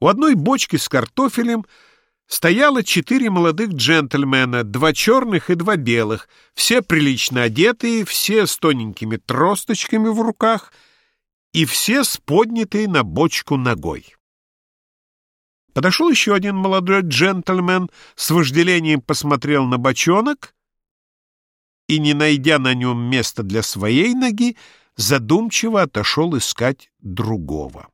У одной бочки с картофелем стояло четыре молодых джентльмена, два черных и два белых, все прилично одетые, все с тоненькими тросточками в руках и все с поднятой на бочку ногой. Подошел еще один молодой джентльмен, с вожделением посмотрел на бочонок и, не найдя на нем места для своей ноги, задумчиво отошел искать другого.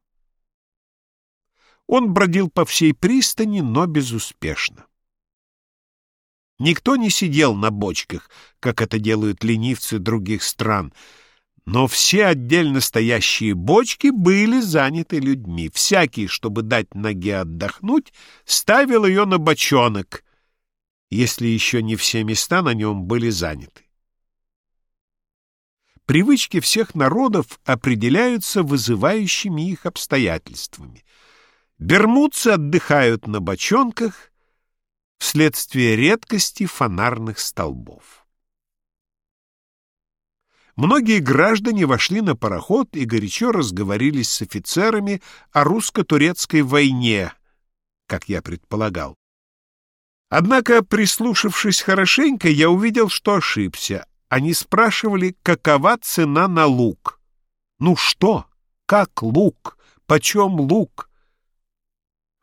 Он бродил по всей пристани, но безуспешно. Никто не сидел на бочках, как это делают ленивцы других стран — но все отдельно стоящие бочки были заняты людьми. Всякий, чтобы дать ноге отдохнуть, ставил ее на бочонок, если еще не все места на нем были заняты. Привычки всех народов определяются вызывающими их обстоятельствами. Бермудцы отдыхают на бочонках вследствие редкости фонарных столбов. Многие граждане вошли на пароход и горячо разговорились с офицерами о русско-турецкой войне, как я предполагал. Однако, прислушавшись хорошенько, я увидел, что ошибся. Они спрашивали, какова цена на лук. Ну что? Как лук? Почем лук?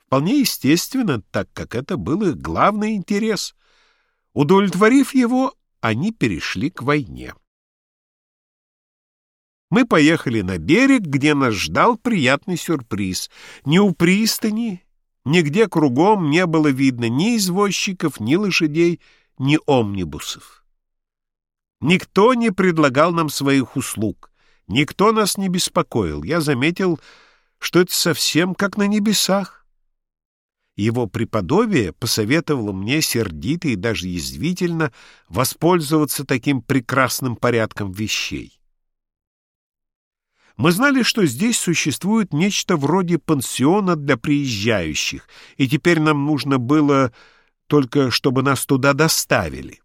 Вполне естественно, так как это был их главный интерес. Удовлетворив его, они перешли к войне. Мы поехали на берег, где нас ждал приятный сюрприз. Ни у пристани, нигде кругом не было видно ни извозчиков, ни лошадей, ни омнибусов. Никто не предлагал нам своих услуг, никто нас не беспокоил. Я заметил, что это совсем как на небесах. Его преподобие посоветовало мне сердито и даже язвительно воспользоваться таким прекрасным порядком вещей. Мы знали, что здесь существует нечто вроде пансиона для приезжающих, и теперь нам нужно было только, чтобы нас туда доставили.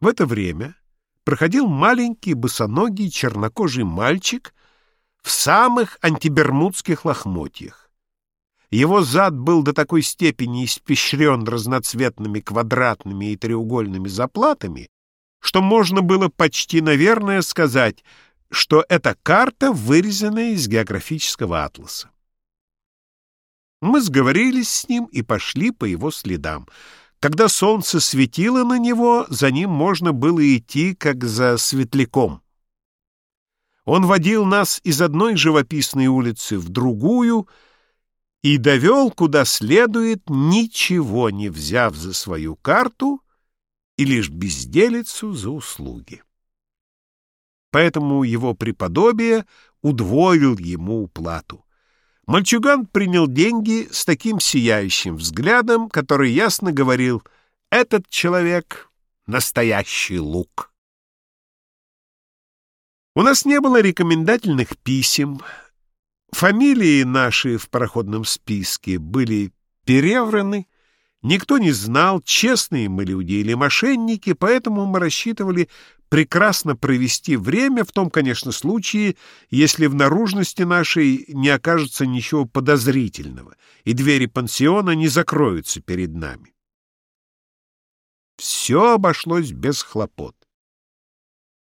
В это время проходил маленький босоногий чернокожий мальчик в самых антибермудских лохмотьях. Его зад был до такой степени испещрен разноцветными квадратными и треугольными заплатами, что можно было почти, наверное, сказать — что это карта, вырезанная из географического атласа. Мы сговорились с ним и пошли по его следам. Когда солнце светило на него, за ним можно было идти, как за светляком. Он водил нас из одной живописной улицы в другую и довел, куда следует, ничего не взяв за свою карту и лишь безделицу за услуги поэтому его преподобие удвоил ему уплату. Мальчуган принял деньги с таким сияющим взглядом, который ясно говорил «Этот человек — настоящий лук». У нас не было рекомендательных писем. Фамилии наши в проходном списке были перевраны, Никто не знал, честные мы люди или мошенники, поэтому мы рассчитывали прекрасно провести время в том, конечно, случае, если в наружности нашей не окажется ничего подозрительного, и двери пансиона не закроются перед нами. Все обошлось без хлопот.